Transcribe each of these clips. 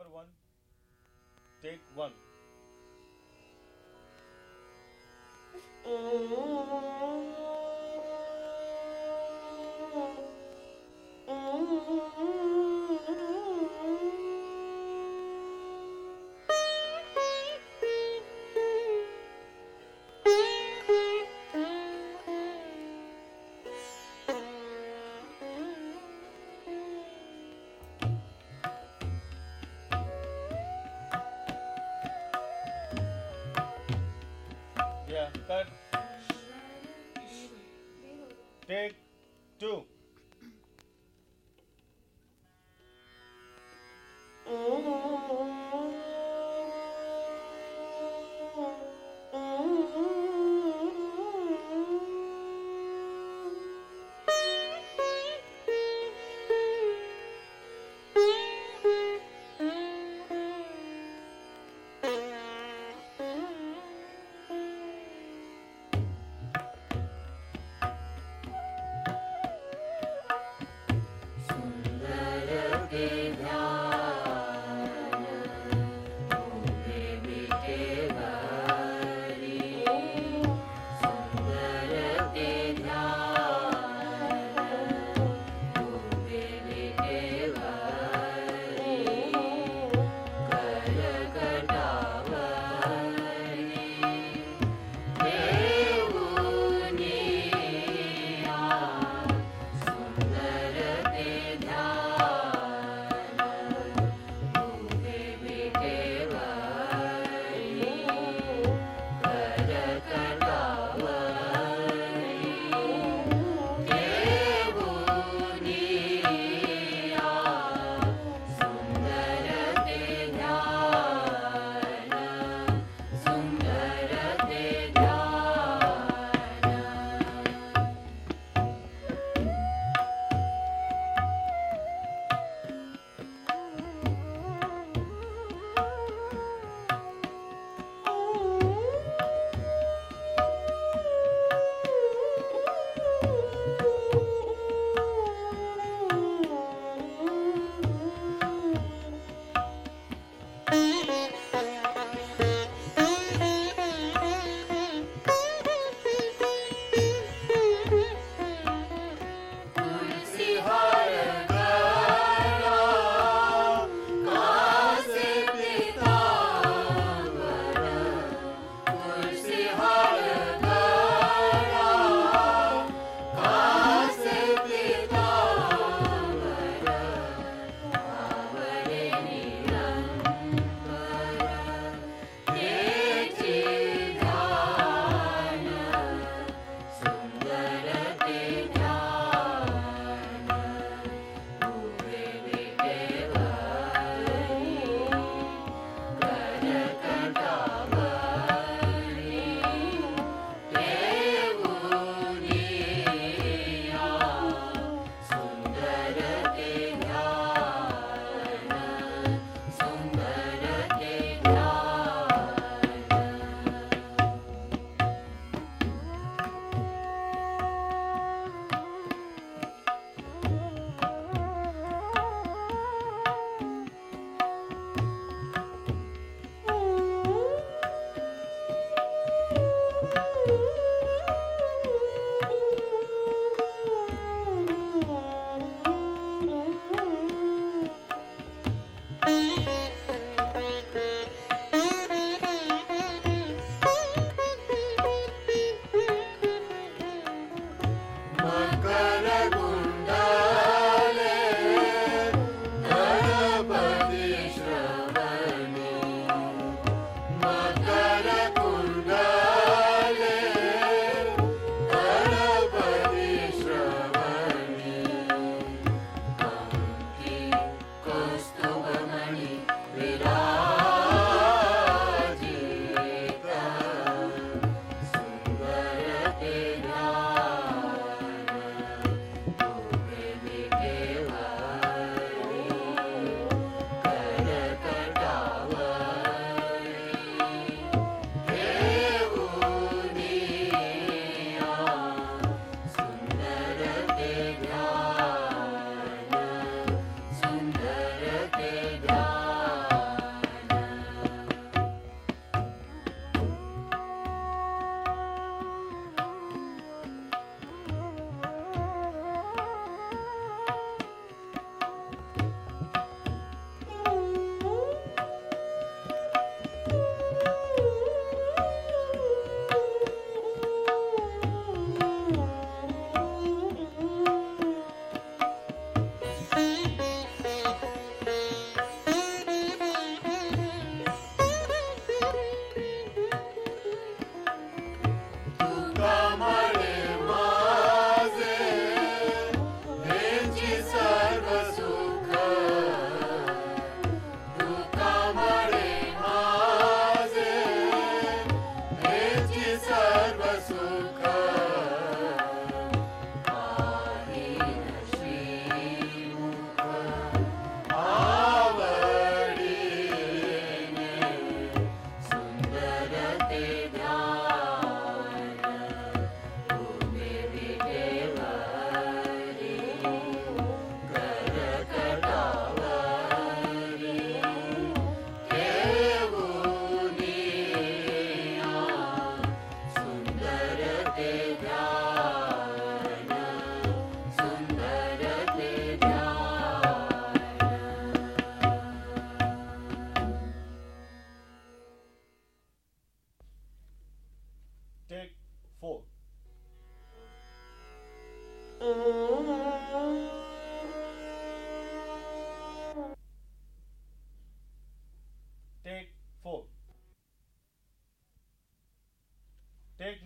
number 1 take 1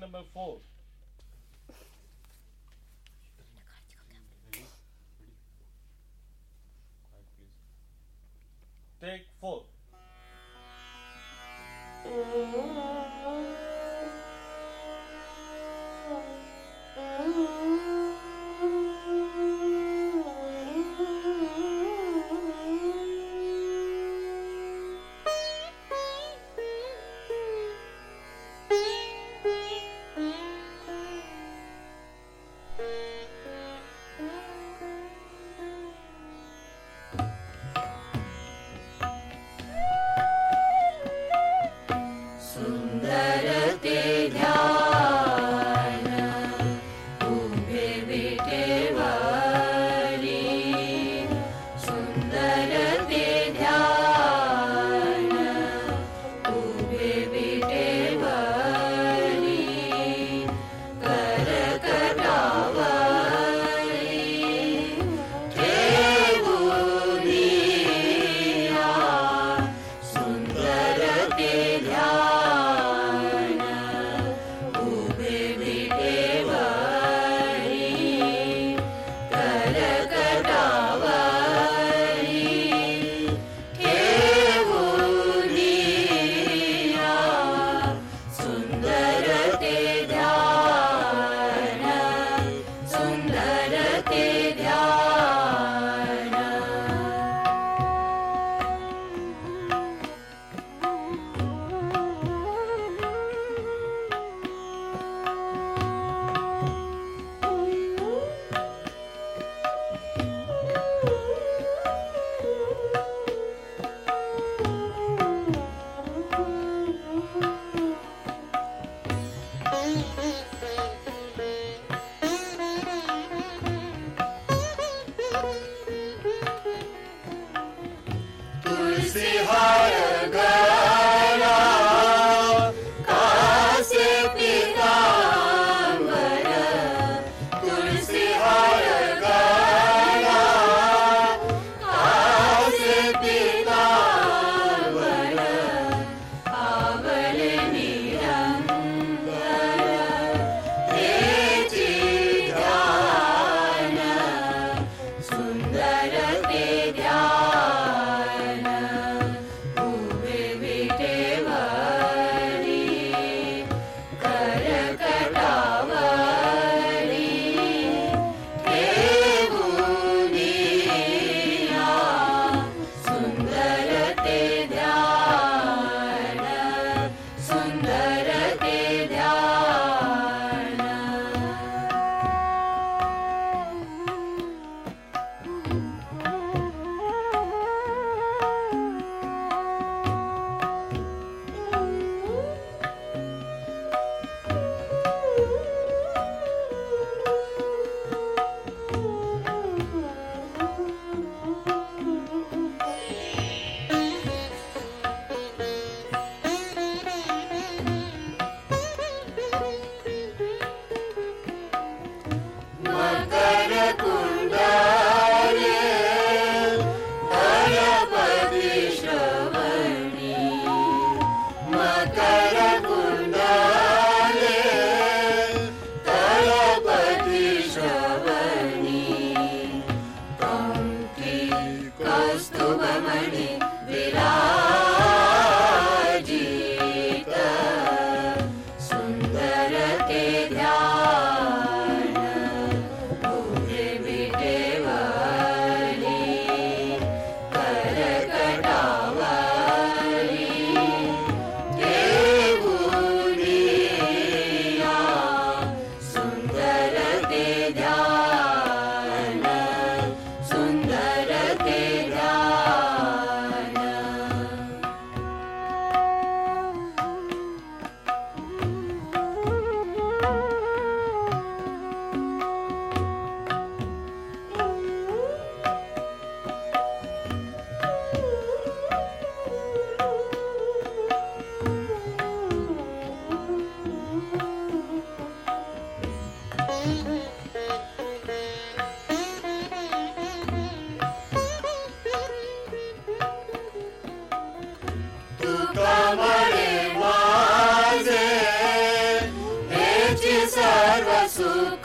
number four.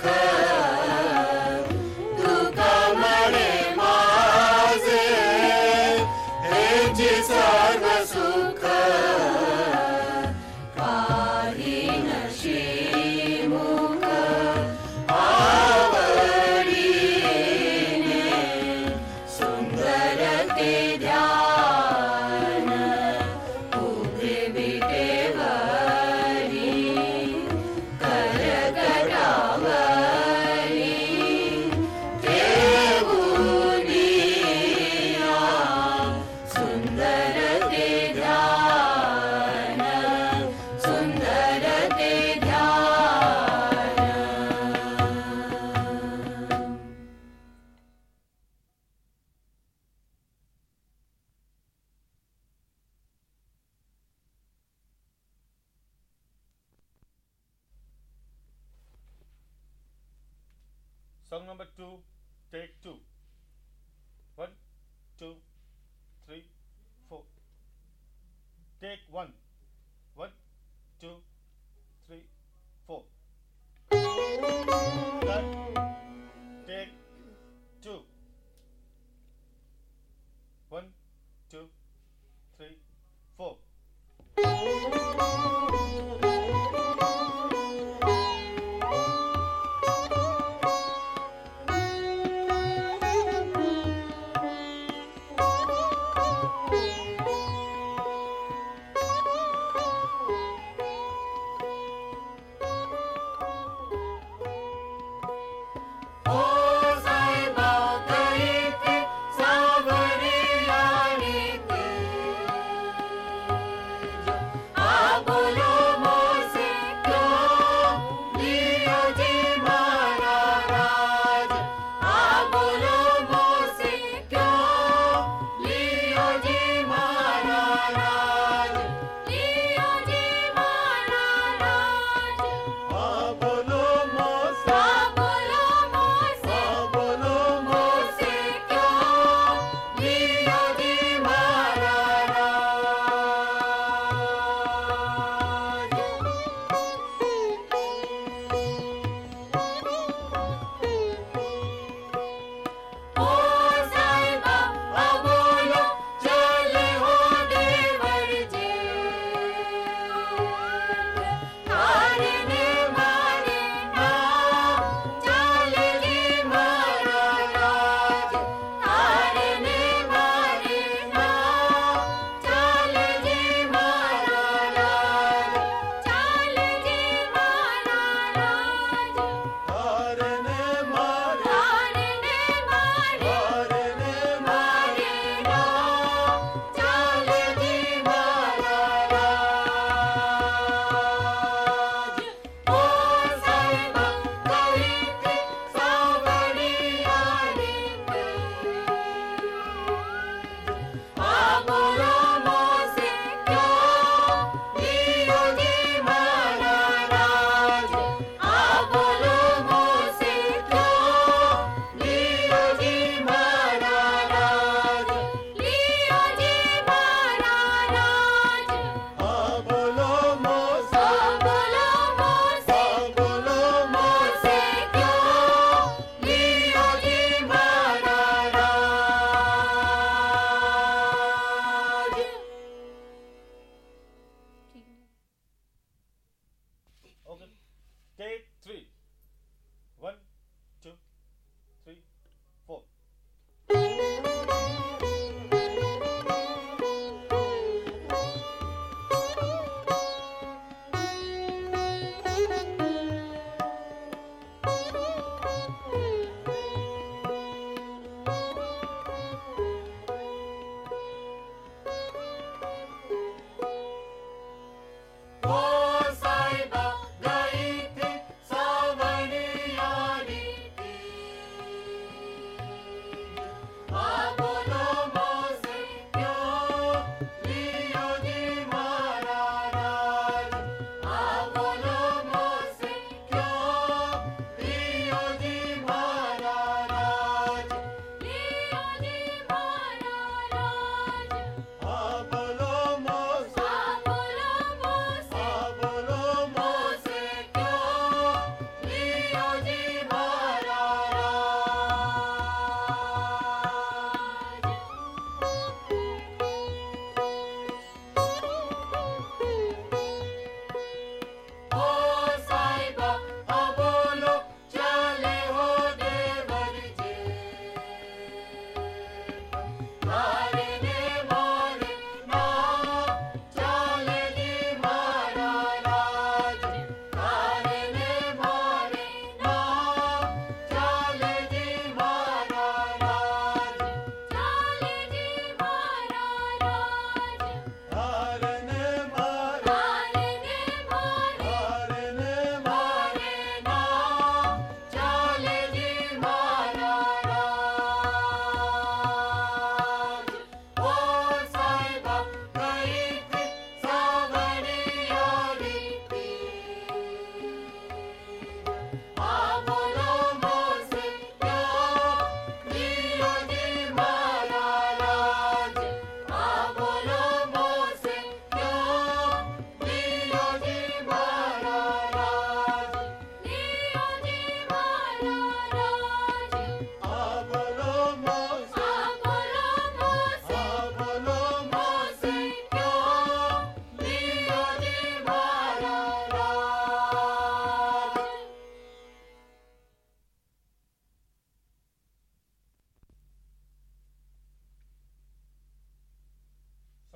Cook. Song number two, take two. One, two, three, four. Take one. One, two, three, four.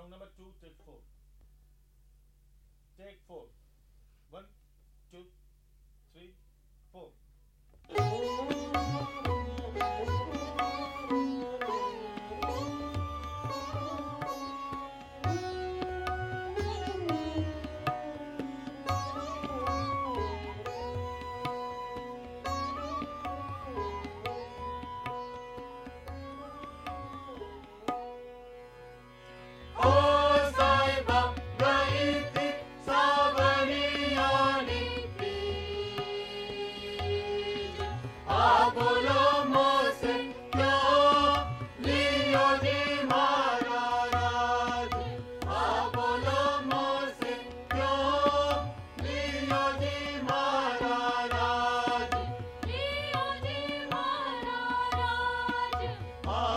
Number 2, take 4. Take 4. 4.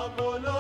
Ramona.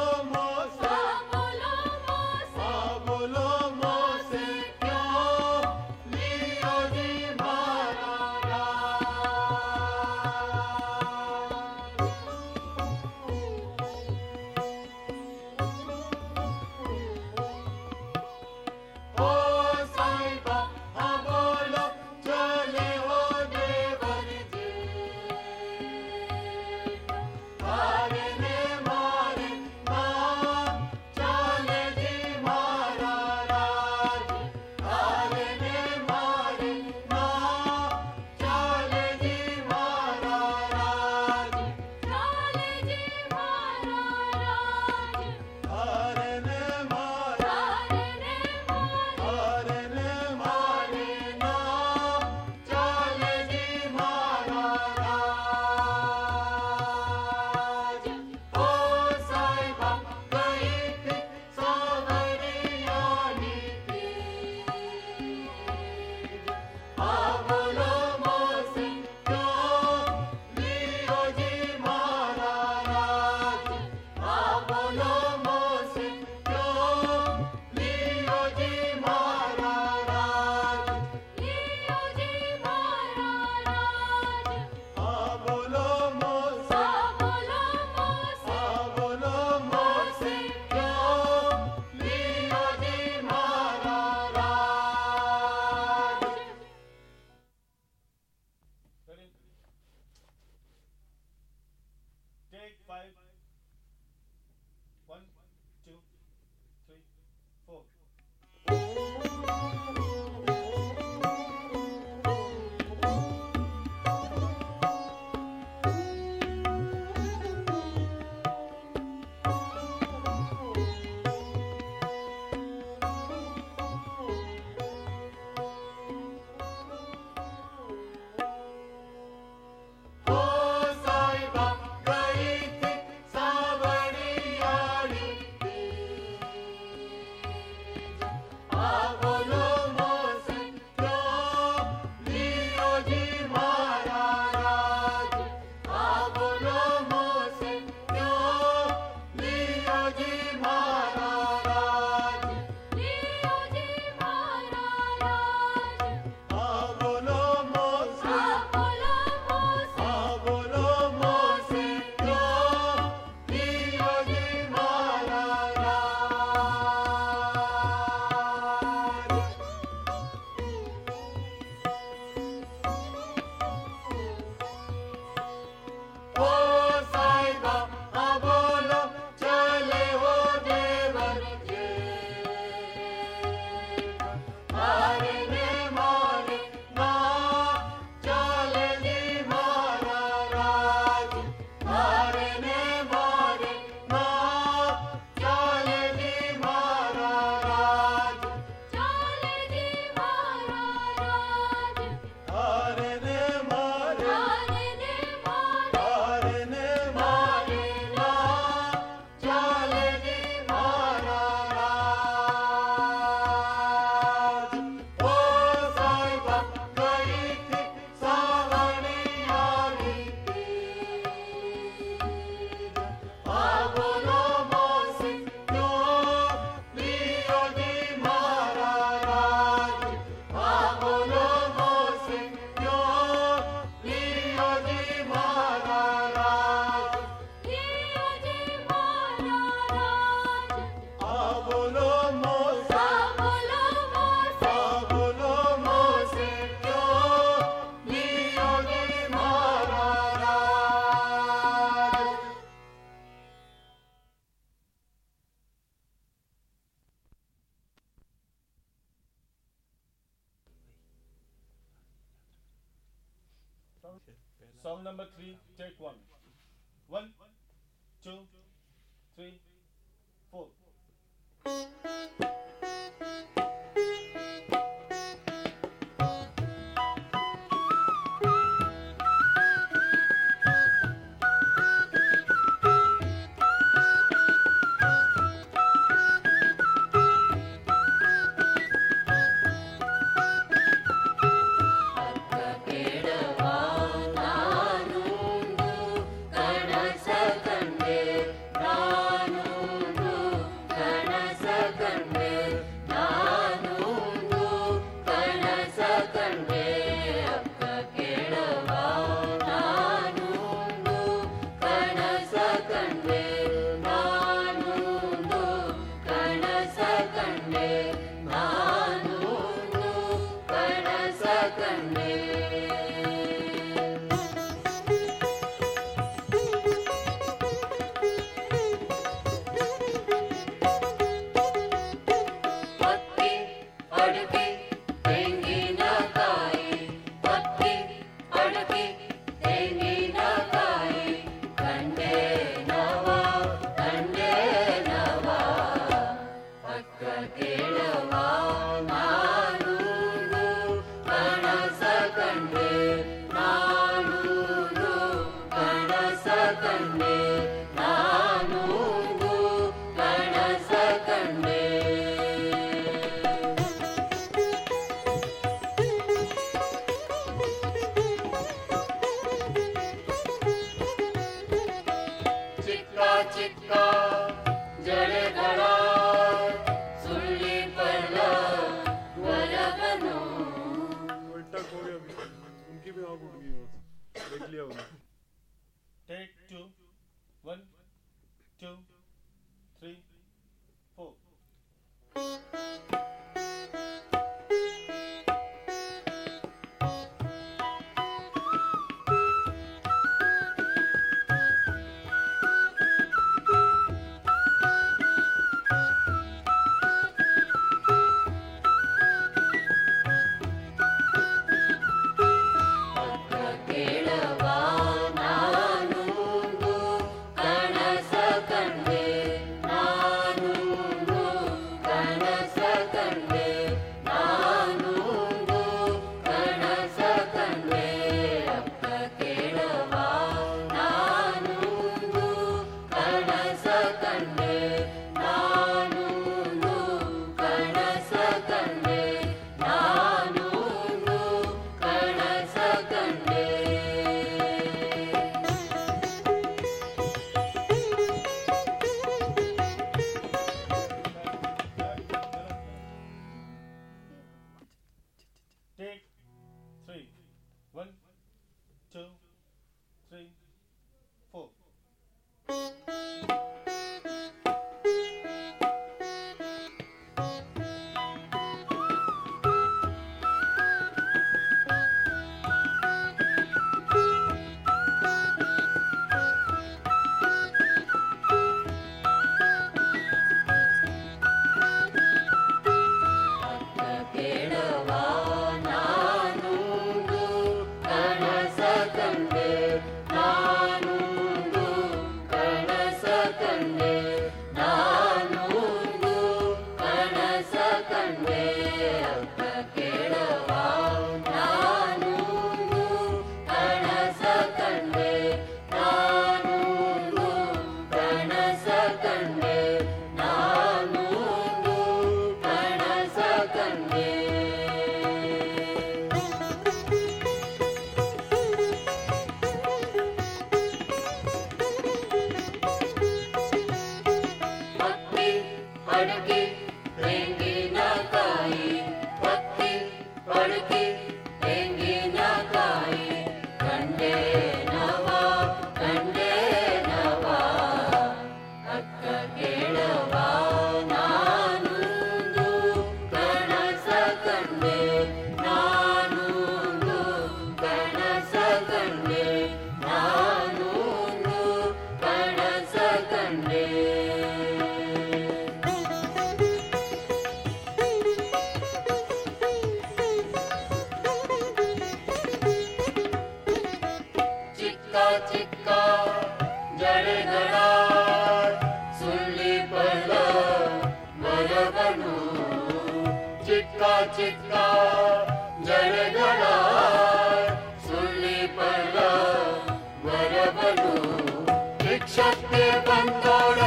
de Pandora.